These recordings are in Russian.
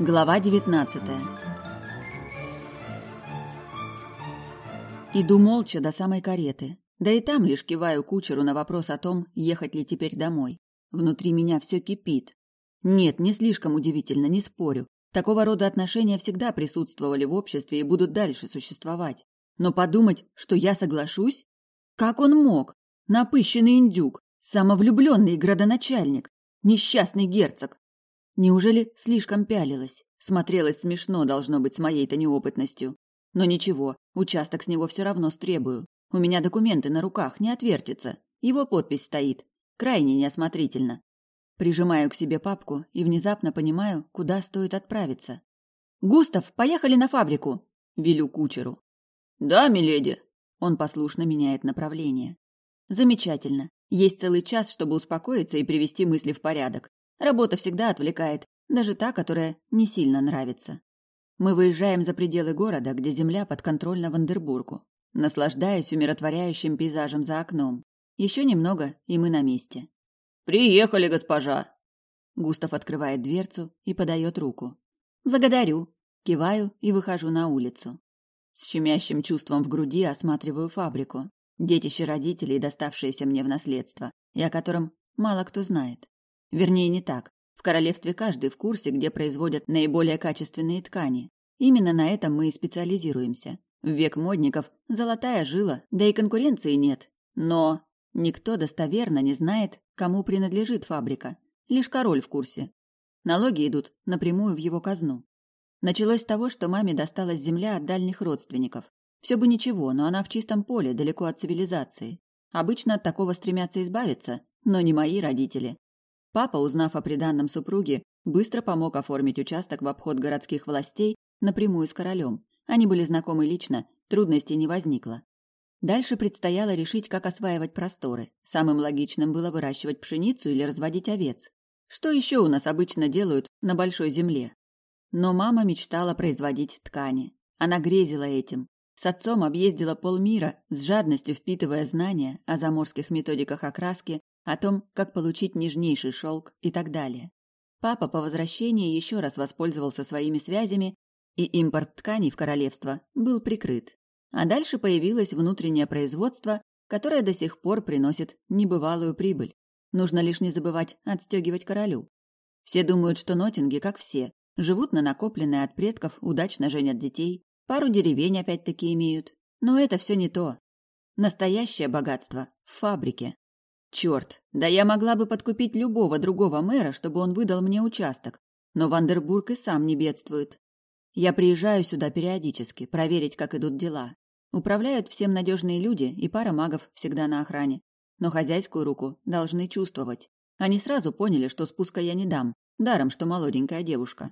Глава 19 Иду молча до самой кареты. Да и там лишь киваю кучеру на вопрос о том, ехать ли теперь домой. Внутри меня все кипит. Нет, не слишком удивительно, не спорю. Такого рода отношения всегда присутствовали в обществе и будут дальше существовать. Но подумать, что я соглашусь? Как он мог? Напыщенный индюк, самовлюбленный градоначальник, несчастный герцог. Неужели слишком пялилась? Смотрелась смешно, должно быть, с моей-то неопытностью. Но ничего, участок с него все равно стребую. У меня документы на руках, не отвертится. Его подпись стоит. Крайне неосмотрительно. Прижимаю к себе папку и внезапно понимаю, куда стоит отправиться. «Густав, поехали на фабрику!» – велю кучеру. «Да, миледи!» Он послушно меняет направление. «Замечательно. Есть целый час, чтобы успокоиться и привести мысли в порядок. Работа всегда отвлекает, даже та, которая не сильно нравится. Мы выезжаем за пределы города, где земля подконтрольна Вандербургу. Наслаждаясь умиротворяющим пейзажем за окном. Еще немного, и мы на месте. «Приехали, госпожа!» Густав открывает дверцу и подает руку. «Благодарю!» Киваю и выхожу на улицу. С щемящим чувством в груди осматриваю фабрику. Детище родителей, доставшееся мне в наследство, и о котором мало кто знает. Вернее, не так. В королевстве каждый в курсе, где производят наиболее качественные ткани. Именно на этом мы и специализируемся. В век модников золотая жила, да и конкуренции нет. Но никто достоверно не знает, кому принадлежит фабрика. Лишь король в курсе. Налоги идут напрямую в его казну. Началось с того, что маме досталась земля от дальних родственников. Все бы ничего, но она в чистом поле, далеко от цивилизации. Обычно от такого стремятся избавиться, но не мои родители. Папа, узнав о приданном супруге, быстро помог оформить участок в обход городских властей напрямую с королем. Они были знакомы лично, трудностей не возникло. Дальше предстояло решить, как осваивать просторы. Самым логичным было выращивать пшеницу или разводить овец. Что еще у нас обычно делают на большой земле? Но мама мечтала производить ткани. Она грезила этим. С отцом объездила полмира, с жадностью впитывая знания о заморских методиках окраски, о том, как получить нежнейший шелк и так далее. Папа по возвращении еще раз воспользовался своими связями, и импорт тканей в королевство был прикрыт. А дальше появилось внутреннее производство, которое до сих пор приносит небывалую прибыль. Нужно лишь не забывать отстегивать королю. Все думают, что нотинги, как все, живут на накопленное от предков, удачно женят детей, пару деревень опять-таки имеют. Но это все не то. Настоящее богатство в фабрике, Черт, да я могла бы подкупить любого другого мэра, чтобы он выдал мне участок. Но Вандербург и сам не бедствует. Я приезжаю сюда периодически, проверить, как идут дела. Управляют всем надежные люди, и пара магов всегда на охране. Но хозяйскую руку должны чувствовать. Они сразу поняли, что спуска я не дам, даром, что молоденькая девушка.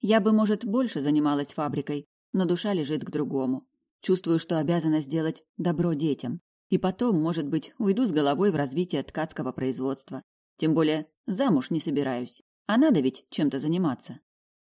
Я бы, может, больше занималась фабрикой, но душа лежит к другому. Чувствую, что обязана сделать добро детям. И потом, может быть, уйду с головой в развитие ткацкого производства. Тем более замуж не собираюсь. А надо ведь чем-то заниматься.